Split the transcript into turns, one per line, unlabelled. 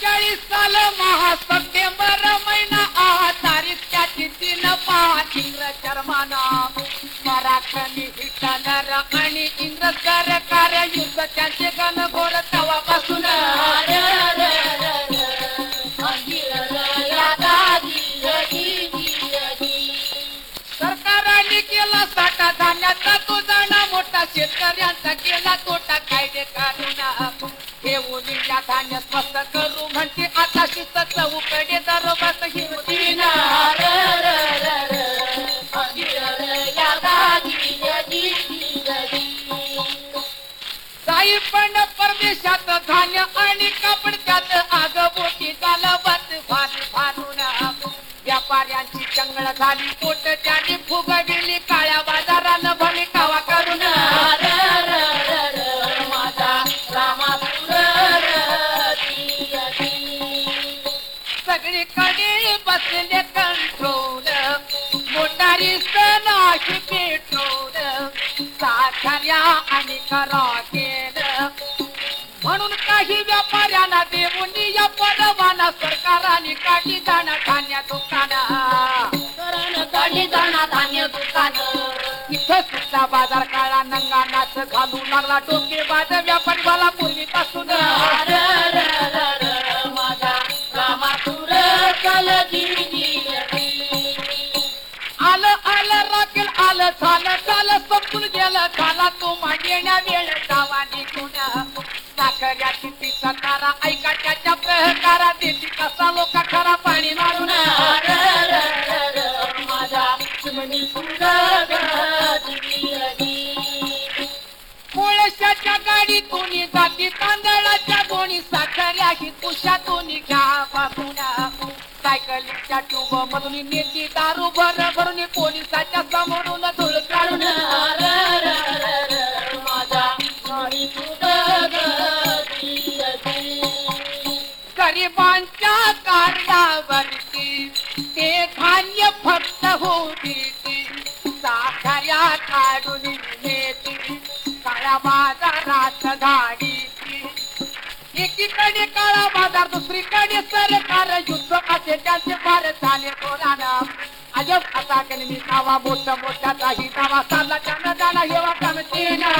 चाळीस साल महा सप्टेंबर महिना आहा तारीख त्याची तीन पाच इंग्रज शर्माना मराठनी हिटलर आणि इंग्रज सरकार युद्ध त्यांचे गणगोर तवापासून. सरकाराने केला साठा धान्याचा तो जाणार आता शेतकऱ्यांचा केला तोटा. कायदे काढून घेऊन या धान्य स्वस्त करू म्हणते. आता शिस्त चौकडे दरोबत हिरवी काही पण परदेशात धान्य आणि कापड त्यात आग बोटी गालबत व्यापाऱ्यांची चंगळ झाली. पोट त्याने फुगविली. काळ्या बाजारानं भली आणि कराटेल म्हणून काही व्यापाऱ्यांना देऊन या परवाना सरकाराने जाणार धान्य दुकाना.
धान्य दुकान.
इथं सुद्धा बाजार काळा नंगा नाच घालू लागला. डोके बाज व्यापारी मला पूर्वीपासून. आलं झालं चाल संपून गेलं झाला तो मांडण्याच्या वेळ. जावा निघून साखर्याची ती सकारा ऐका त्याच्या प्रहकारा देती कसा लोक खरा पाणी मारून.
माझा चिमणी
कोळशाच्या गाडीतून जाती तांदळाच्या गोणी साखर्या ही तुषातून सायकलीच्या ट्यूब मधून नेती दारू भर भरून पोलिसाच्या समोरून धुळ काढून गरिबांच्या कार्यावरती ते धान्य फक्त होती साखर्या काढून नेती. काळा बाजारात गाडी एकीकडे काळा बाजार दुसरीकडे सरकार युद्ध असे त्यांचे फार झाले कोराना अजब असा कलमी कावा मोठा मोठा काही कावा साला जाना जाना येवा कमती ना